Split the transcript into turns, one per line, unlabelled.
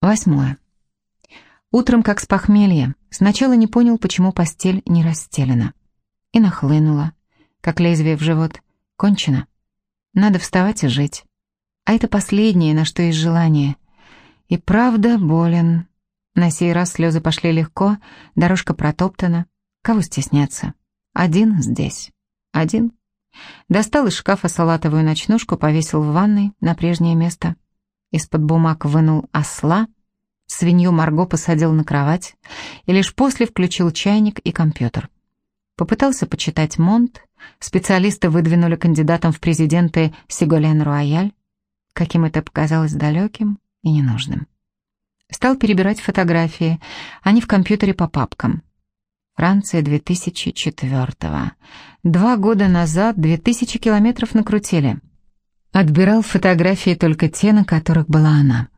Восьмое. Утром, как с похмелья, сначала не понял, почему постель не расстелена. И нахлынула, как лезвие в живот. Кончено. Надо вставать и жить. А это последнее, на что есть желание. И правда болен. На сей раз слезы пошли легко, дорожка протоптана. Кого стесняться? Один здесь. Один. Достал из шкафа салатовую ночнушку, повесил в ванной на прежнее место. Из-под бумаг вынул осла, свинью Марго посадил на кровать и лишь после включил чайник и компьютер. Попытался почитать Монт, специалисты выдвинули кандидатом в президенты Сиголен Руаяль, каким это показалось далеким и ненужным. Стал перебирать фотографии, они в компьютере по папкам. Франция 2004-го. Два года назад 2000 километров накрутили. Отбирал фотографии только те, на которых была она.